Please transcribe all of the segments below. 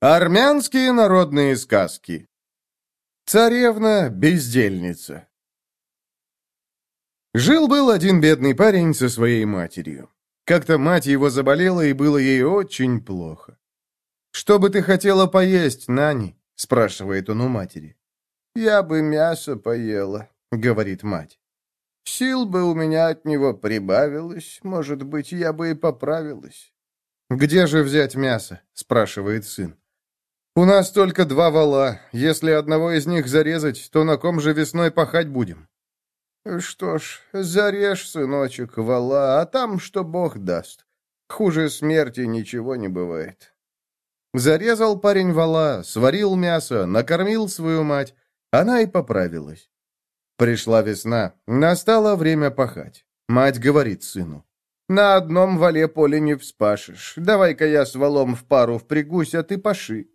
Армянские народные сказки. Царевна-бездельница. Жил-был один бедный парень со своей матерью. Как-то мать его заболела, и было ей очень плохо. «Что бы ты хотела поесть, Нани?» — спрашивает он у матери. «Я бы мясо поела», — говорит мать. «Сил бы у меня от него прибавилось, может быть, я бы и поправилась». «Где же взять мясо?» — спрашивает сын. «У нас только два вала. Если одного из них зарезать, то на ком же весной пахать будем?» «Что ж, зарежь, сыночек, вала, а там что Бог даст. Хуже смерти ничего не бывает». Зарезал парень вала, сварил мясо, накормил свою мать. Она и поправилась. Пришла весна, настало время пахать. Мать говорит сыну. «На одном вале поле не вспашешь. Давай-ка я с валом в пару впрягусь, а ты паши».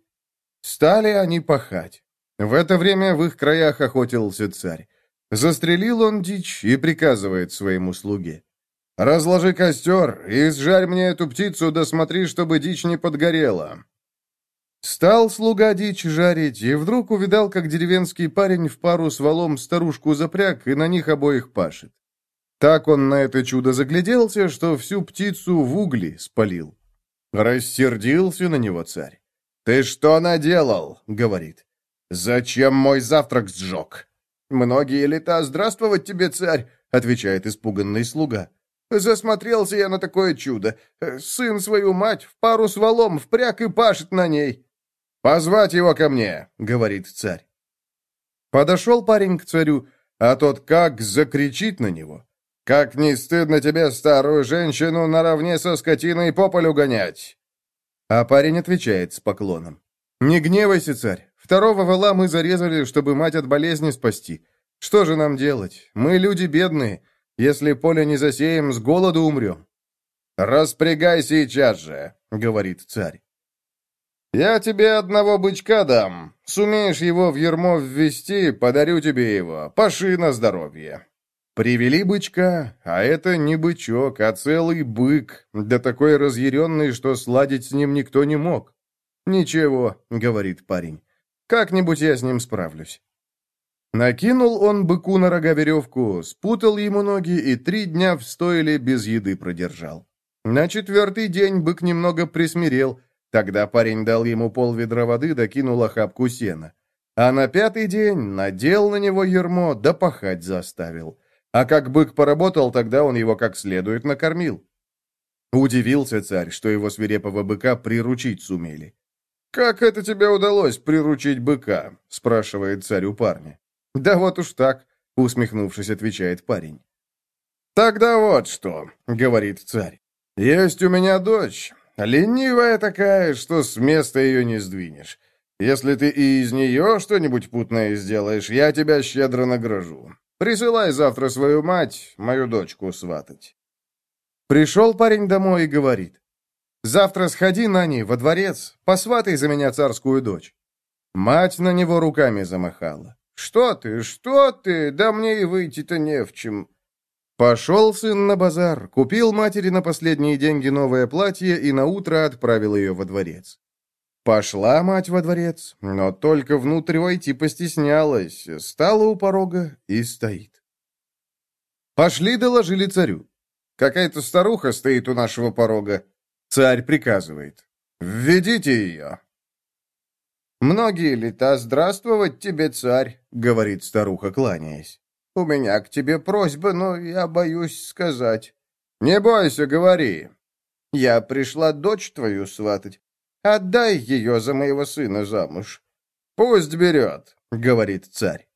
Стали они пахать. В это время в их краях охотился царь. Застрелил он дичь и приказывает своему слуге. «Разложи костер и сжарь мне эту птицу, да смотри, чтобы дичь не подгорела». Стал слуга дичь жарить, и вдруг увидал, как деревенский парень в пару с валом старушку запряг и на них обоих пашет. Так он на это чудо загляделся, что всю птицу в угли спалил. Рассердился на него царь. «Ты что наделал?» — говорит. «Зачем мой завтрак сжег?» «Многие лета здравствовать тебе, царь!» — отвечает испуганный слуга. «Засмотрелся я на такое чудо. Сын свою мать в пару с валом впряг и пашет на ней». «Позвать его ко мне!» — говорит царь. Подошел парень к царю, а тот как закричит на него. «Как не стыдно тебе старую женщину наравне со скотиной по полю гонять!» А парень отвечает с поклоном. «Не гневайся, царь. Второго вала мы зарезали, чтобы мать от болезни спасти. Что же нам делать? Мы люди бедные. Если поле не засеем, с голоду умрем». «Распрягай сейчас же», — говорит царь. «Я тебе одного бычка дам. Сумеешь его в ермо ввести, подарю тебе его. Паши на здоровье». Привели бычка, а это не бычок, а целый бык, да такой разъяренный, что сладить с ним никто не мог. «Ничего», — говорит парень, — «как-нибудь я с ним справлюсь». Накинул он быку на рога веревку, спутал ему ноги и три дня в стойле без еды продержал. На четвертый день бык немного присмирел, тогда парень дал ему пол ведра воды, докинул охапку сена. А на пятый день надел на него ермо, да пахать заставил. А как бык поработал, тогда он его как следует накормил. Удивился царь, что его свирепого быка приручить сумели. «Как это тебе удалось приручить быка?» — спрашивает царь у парня. «Да вот уж так», — усмехнувшись, отвечает парень. «Тогда вот что», — говорит царь. «Есть у меня дочь, ленивая такая, что с места ее не сдвинешь. Если ты и из нее что-нибудь путное сделаешь, я тебя щедро награжу. Присылай завтра свою мать, мою дочку сватать». Пришел парень домой и говорит. «Завтра сходи на ней во дворец, посватай за меня царскую дочь». Мать на него руками замахала. «Что ты, что ты? Да мне и выйти-то не в чем». Пошел сын на базар, купил матери на последние деньги новое платье и наутро отправил ее во дворец. Пошла мать во дворец, но только внутрь войти постеснялась, стала у порога и стоит. Пошли доложили царю. Какая-то старуха стоит у нашего порога. Царь приказывает. «Введите ее!» «Многие лета здравствовать тебе, царь», — говорит старуха, кланяясь. «У меня к тебе просьба, но я боюсь сказать». «Не бойся, говори». «Я пришла дочь твою сватать. Отдай ее за моего сына замуж». «Пусть берет», — говорит царь.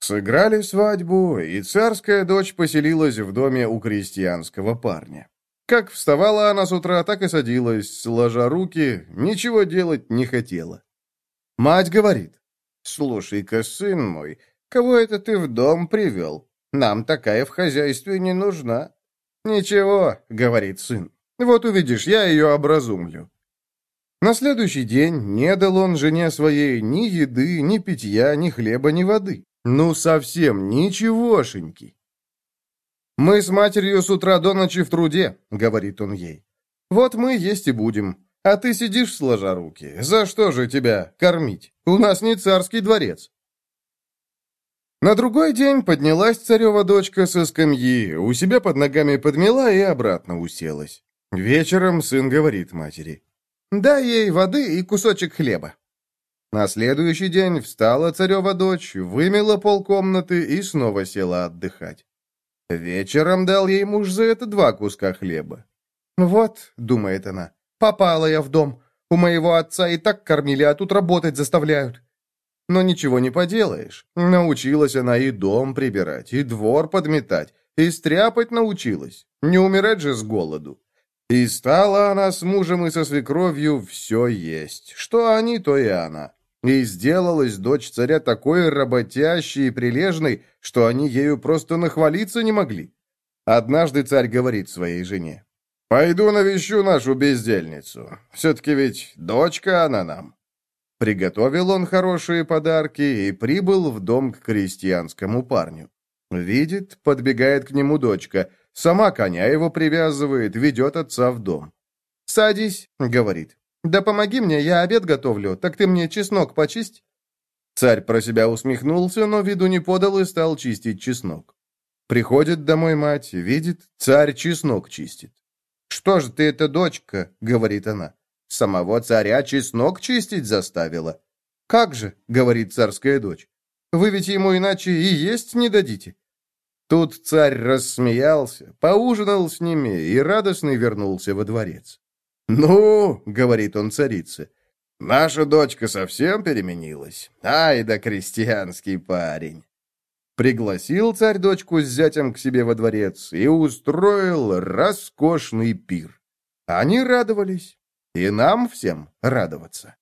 Сыграли свадьбу, и царская дочь поселилась в доме у крестьянского парня. Как вставала она с утра, так и садилась, сложа руки, ничего делать не хотела. Мать говорит, «Слушай-ка, сын мой, кого это ты в дом привел? Нам такая в хозяйстве не нужна». «Ничего», — говорит сын, — «вот увидишь, я ее образумлю». На следующий день не дал он жене своей ни еды, ни питья, ни хлеба, ни воды. Ну, совсем ничегошеньки. «Мы с матерью с утра до ночи в труде», — говорит он ей. «Вот мы есть и будем. А ты сидишь сложа руки. За что же тебя кормить? У нас не царский дворец. На другой день поднялась царева дочка со скамьи, у себя под ногами подмела и обратно уселась. Вечером сын говорит матери. «Дай ей воды и кусочек хлеба». На следующий день встала царева дочь, вымела полкомнаты и снова села отдыхать. Вечером дал ей муж за это два куска хлеба. «Вот», — думает она, — «попала я в дом. У моего отца и так кормили, а тут работать заставляют». Но ничего не поделаешь. Научилась она и дом прибирать, и двор подметать, и стряпать научилась. Не умирать же с голоду. И стала она с мужем и со свекровью все есть. Что они, то и она. И сделалась дочь царя такой работящей и прилежной, что они ею просто нахвалиться не могли. Однажды царь говорит своей жене. «Пойду навещу нашу бездельницу. Все-таки ведь дочка она нам». Приготовил он хорошие подарки и прибыл в дом к крестьянскому парню. Видит, подбегает к нему дочка, сама коня его привязывает, ведет отца в дом. «Садись», — говорит. «Да помоги мне, я обед готовлю, так ты мне чеснок почисть». Царь про себя усмехнулся, но виду не подал и стал чистить чеснок. Приходит домой мать, видит, царь чеснок чистит. «Что же ты это, дочка?» — говорит она. Самого царя чеснок чистить заставила. «Как же?» — говорит царская дочь. «Вы ведь ему иначе и есть не дадите». Тут царь рассмеялся, поужинал с ними и радостный вернулся во дворец. «Ну, — говорит он царице, — наша дочка совсем переменилась. Ай да крестьянский парень!» Пригласил царь дочку с зятем к себе во дворец и устроил роскошный пир. Они радовались, и нам всем радоваться.